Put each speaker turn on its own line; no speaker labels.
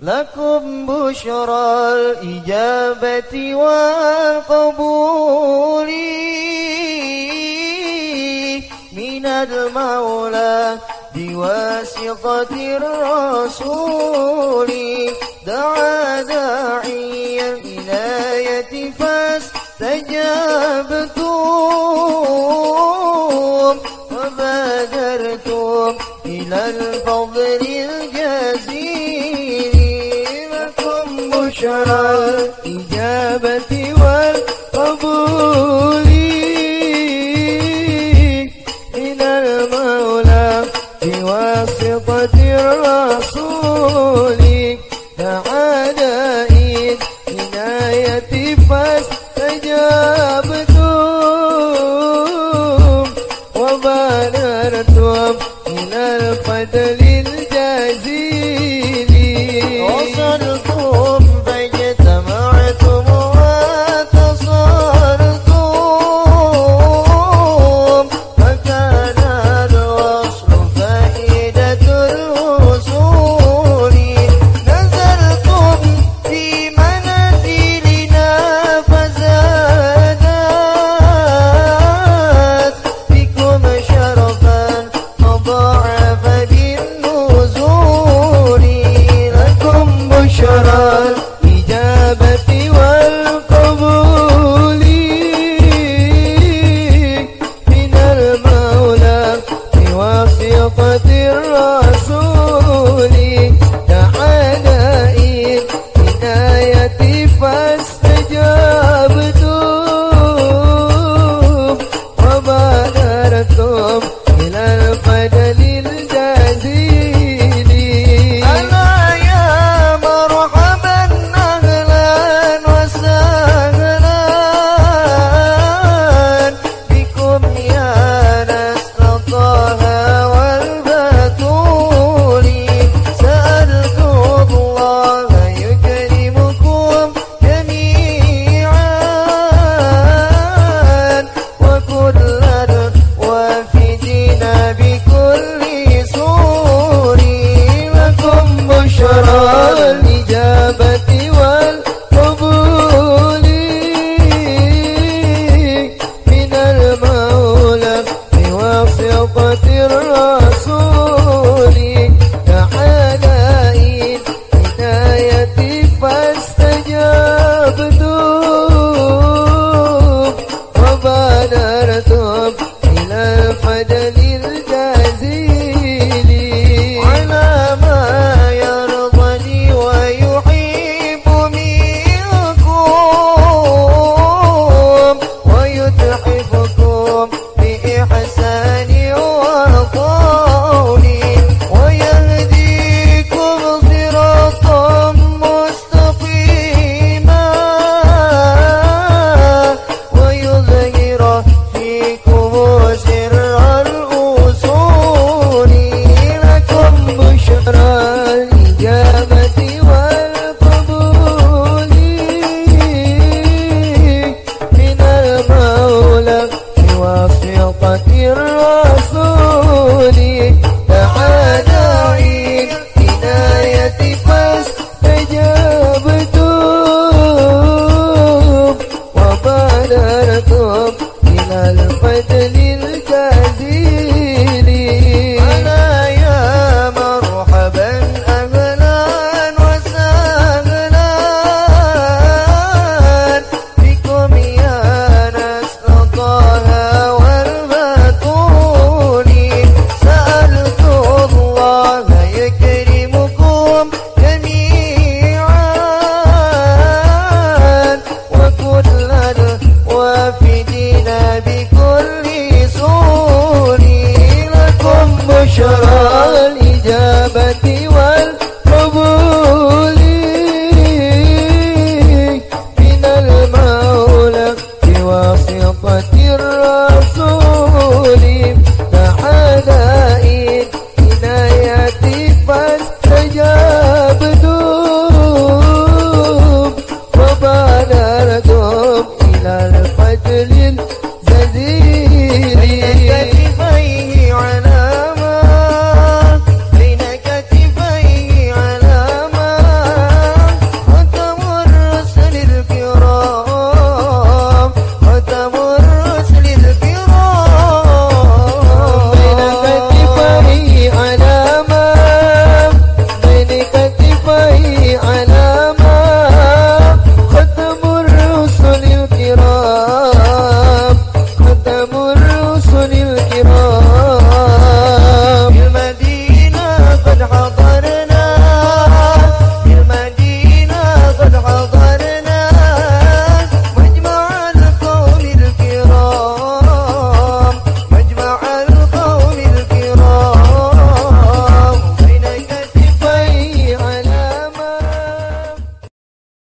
لكم بشرى الإجابة والقبول من المولى بواسطة الرسول. دعا داعي الإناية فاستجابتم وبادرتم إلى الفضل بشرى الإجابة والقبول من المولى بواسطة الرسول. إذ عناية فاستجابتم وبادرتم إلى الفضل الجزيل. de ti. خير رسول على